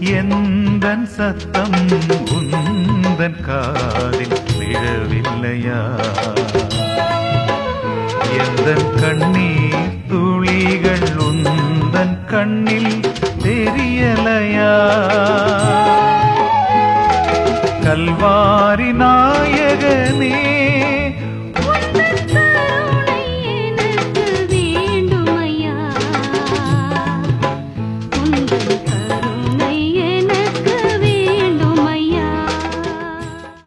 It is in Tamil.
எந்தன் சத்தம் உந்தன் காதில் விழவில்லையா? எந்தன் கண்ணீர் துளிகள் உந்தன் கண்ணில் தெரியலையா? கல்வாரி நாயகனே